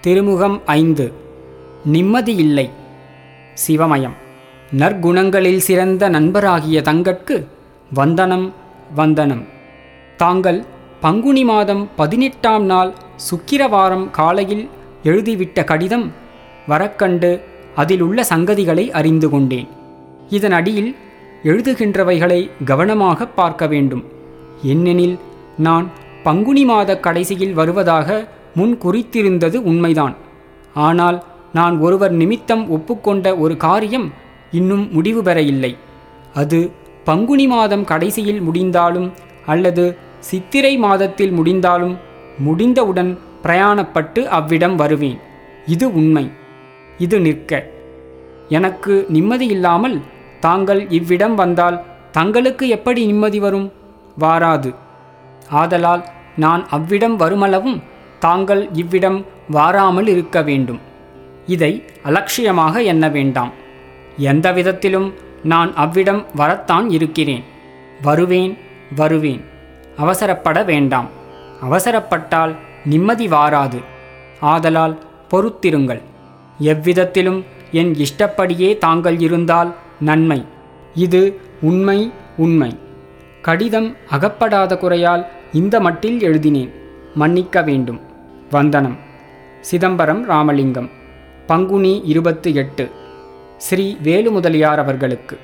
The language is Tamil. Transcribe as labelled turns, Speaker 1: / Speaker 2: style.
Speaker 1: திருமுகம் ஐந்து. நிம்மதியில்லை சிவமயம். நற்குணங்களில் சிறந்த நண்பராகிய தங்கட்கு வந்தனம் வந்தனம். தாங்கள் பங்குனி மாதம் பதினெட்டாம் நாள் சுக்கிரவாரம் காலையில் எழுதிவிட்ட கடிதம் வரக்கண்டு அதில் உள்ள சங்கதிகளை அறிந்து கொண்டேன். இதன் அடியில் எழுதுகின்றவைகளை கவனமாக பார்க்க வேண்டும். என்னெனில் நான் பங்குனி மாத கடைசியில் வருவதாக முன் குறித்திருந்தது உண்மைதான். ஆனால் நான் ஒருவர் நிமித்தம் ஒப்புக்கொண்ட ஒரு காரியம் இன்னும் முடிவு பெற இல்லை. அது பங்குனி மாதம் கடைசியில் முடிந்தாலும் அல்லது சித்திரை மாதத்தில் முடிந்தாலும் முடிந்தவுடன் பிரயாணப்பட்டு அவ்விடம் வருவேன். இது உண்மை. இது நிற்க. எனக்கு நிம்மதி இல்லாமல் தாங்கள் இவ்விடம் வந்தால் தங்களுக்கு எப்படி நிம்மதி வரும்? வாராது. ஆதலால் நான் அவ்விடம் வருமளவும் தாங்கள் இவ்விடம் வாராமல் இருக்க வேண்டும். இதை அலட்சியமாக எண்ண வேண்டாம். எந்த விதத்திலும் நான் அவ்விடம் வரத்தான் இருக்கிறேன். வருவேன் வருவேன். அவசரப்பட வேண்டாம். அவசரப்பட்டால் நிம்மதி வாராது. ஆதலால் பொறுத்திருங்கள். எவ்விதத்திலும் என் இஷ்டப்படியே தாங்கள் இருந்தால் நன்மை. இது உண்மை உண்மை. கடிதம் அகப்படாத குறையால் இந்த மட்டில் எழுதினேன். மன்னிக்க வேண்டும். வந்தனம். சிதம்பரம் ராமலிங்கம். பங்குனி இருபத்து எட்டு. ஸ்ரீ வேலுமுதலியார் அவர்களுக்கு.